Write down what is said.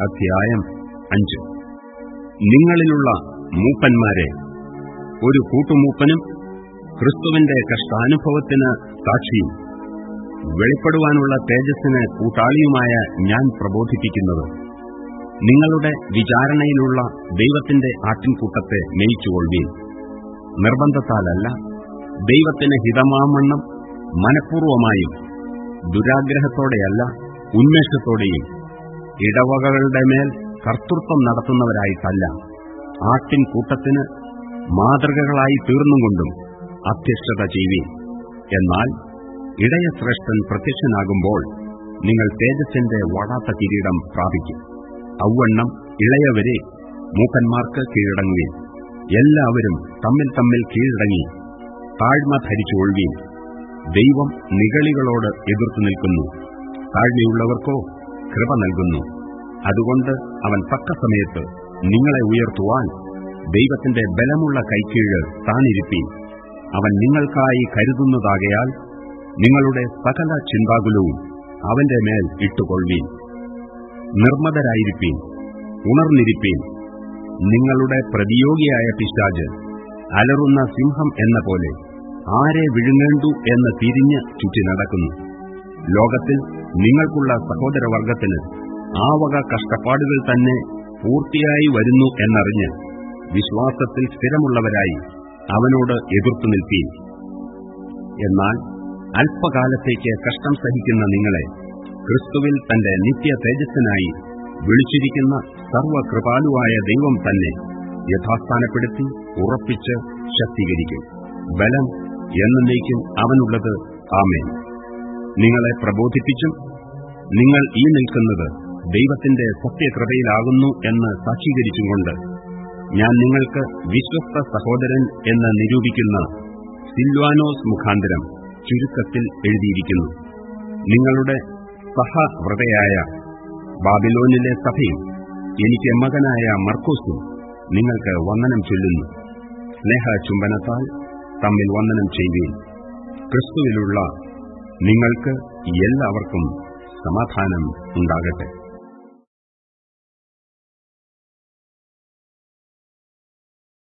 അധ്യായം അഞ്ച്. നിങ്ങളിലുള്ള മൂപ്പന്മാരെ ഒരു കൂട്ടുമൂപ്പനും ക്രിസ്തുവിന്റെ കഷ്ടാനുഭവത്തിന് സാക്ഷിയും വെളിപ്പെടുവാനുള്ള തേജസ്സിന് കൂട്ടാളിയുമായ ഞാൻ പ്രബോധിപ്പിക്കുന്നത് നിങ്ങളുടെ വിചാരണയിലുള്ള ദൈവത്തിന്റെ ആട്ടിൻകൂട്ടത്തെ മേയിച്ചുകൊള്ളുകയും നിർബന്ധത്താലല്ല ദൈവത്തിന് ഹിതമാമണ്ണം മനഃപൂർവമായും ദുരാഗ്രഹത്തോടെയല്ല ഉന്മേഷത്തോടെയും ഇടവകകളുടെ മേൽ കർത്തൃത്വം നടത്തുന്നവരായിട്ടല്ല. ആട്ടിൻ കൂട്ടത്തിന് മാതൃകകളായി തീർന്നുകൊണ്ടും അധ്യക്ഷത ചെയ്യും എന്നാൽ ഇടയശ്രേഷ്ഠൻ പ്രത്യക്ഷനാകുമ്പോൾ നിങ്ങൾ തേജസ്സിന്റെ വാടാത്ത കിരീടം പ്രാപിക്കും. ഔവണ്ണം ഇളയവരെ മൂക്കന്മാർക്ക് കീഴടങ്ങുകയും എല്ലാവരും തമ്മിൽ തമ്മിൽ കീഴടങ്ങി താഴ്മ ധരിച്ചുകൊള്ളുകയും ദൈവം നികളികളോട് എതിർത്തു നിൽക്കുന്നു. താഴ്മയുള്ളവർക്കോ കൃപ നൽകുന്നു. അതുകൊണ്ട് അവൻ തക്ക സമയത്ത് നിങ്ങളെ ഉയർത്തുവാൻ ദൈവത്തിന്റെ ബലമുള്ള കൈക്കീഴ് താനിരുത്തി അവൻ നിങ്ങൾക്കായി കരുതുന്നതാകയാൽ നിങ്ങളുടെ സകല ചിന്താകുലവും അവന്റെ മേൽ ഇട്ടുകൊള്ളീൻ. നിർമ്മതരായിരിക്കും ഉണർന്നിരിപ്പീൻ. നിങ്ങളുടെ പ്രതിയോഗിയായ പിശാജ് അലറുന്ന സിംഹം എന്ന പോലെ ആരെ വിഴുങ്ങേണ്ടു എന്ന് തിരിഞ്ഞ് ചുറ്റി നടക്കുന്നു. ലോകത്തിൽ നിങ്ങൾക്കുള്ള സഹോദരവർഗത്തിന് ആ വക കഷ്ടപ്പാടുകൾ തന്നെ പൂർത്തിയായി വരുന്നു എന്നറിഞ്ഞ് വിശ്വാസത്തിൽ സ്ഥിരമുള്ളവരായി അവനോട് എതിർത്തു നിൽപ്പീൻ എന്നാൽ അല്പകാലത്തേക്ക് കഷ്ടം സഹിക്കുന്ന നിങ്ങളെ ക്രിസ്തുവിൽ തന്റെ നിത്യ തേജസ്സിനായി വിളിച്ചിരിക്കുന്ന സർവകൃപാലുവായ ദൈവം തന്നെ യഥാസ്ഥാനപ്പെടുത്തി ഉറപ്പിച്ച് ശക്തീകരിക്കും. ബലം എന്നേക്കും അവനുള്ളത്. ആമേൻ. നിങ്ങളെ പ്രബോധിപ്പിച്ചും നിങ്ങൾ ഈ നിൽക്കുന്നത് ദൈവത്തിന്റെ സത്യകൃപയിലാകുന്നു എന്ന് സാക്ഷീകരിച്ചുകൊണ്ട് ഞാൻ നിങ്ങൾക്ക് വിശ്വസ്ത സഹോദരൻ എന്ന് നിരൂപിക്കുന്ന സിൽവാനോസ് മുഖാന്തരം ചുരുക്കത്തിൽ എഴുതിയിരിക്കുന്നു. നിങ്ങളുടെ സഹവ്രതയായ ബാബിലോനിലെ സഭയും എനിക്ക് മകനായ മർക്കോസും നിങ്ങൾക്ക് വന്ദനം ചൊല്ലുന്നു. സ്നേഹ ചുംബനത്താൽ തമ്മിൽ വന്ദനം ചെയ്യുകയും ക്രിസ്തുവിലുള്ള നിങ്ങൾക്ക് എല്ലാവർക്കും സമാധാനം ഉണ്ടാകട്ടെ.